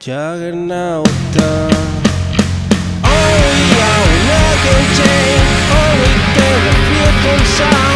Juggernauta. Oh, yeah, we're not change Oh, we're gonna feel consigned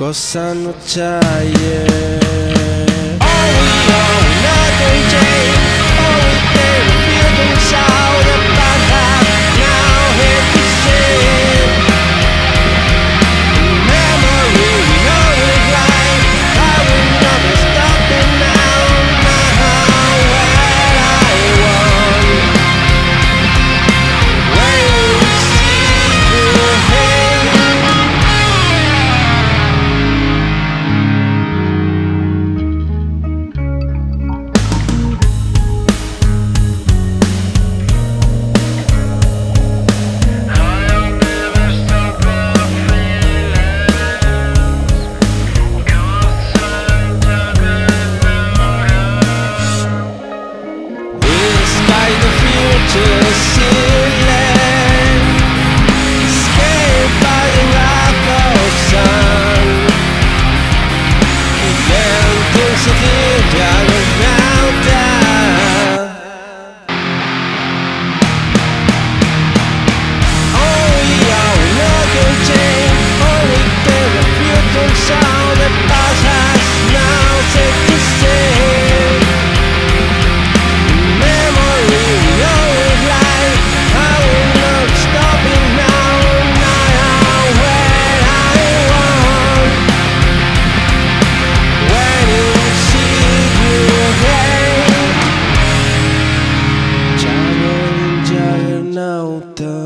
cosa no c'è. The.